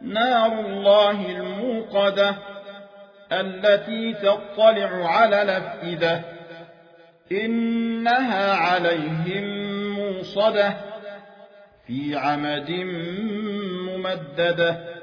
نار الله الموقدة التي تطلع على الأفئدة إنها عليهم موصدة في عمد ممددة.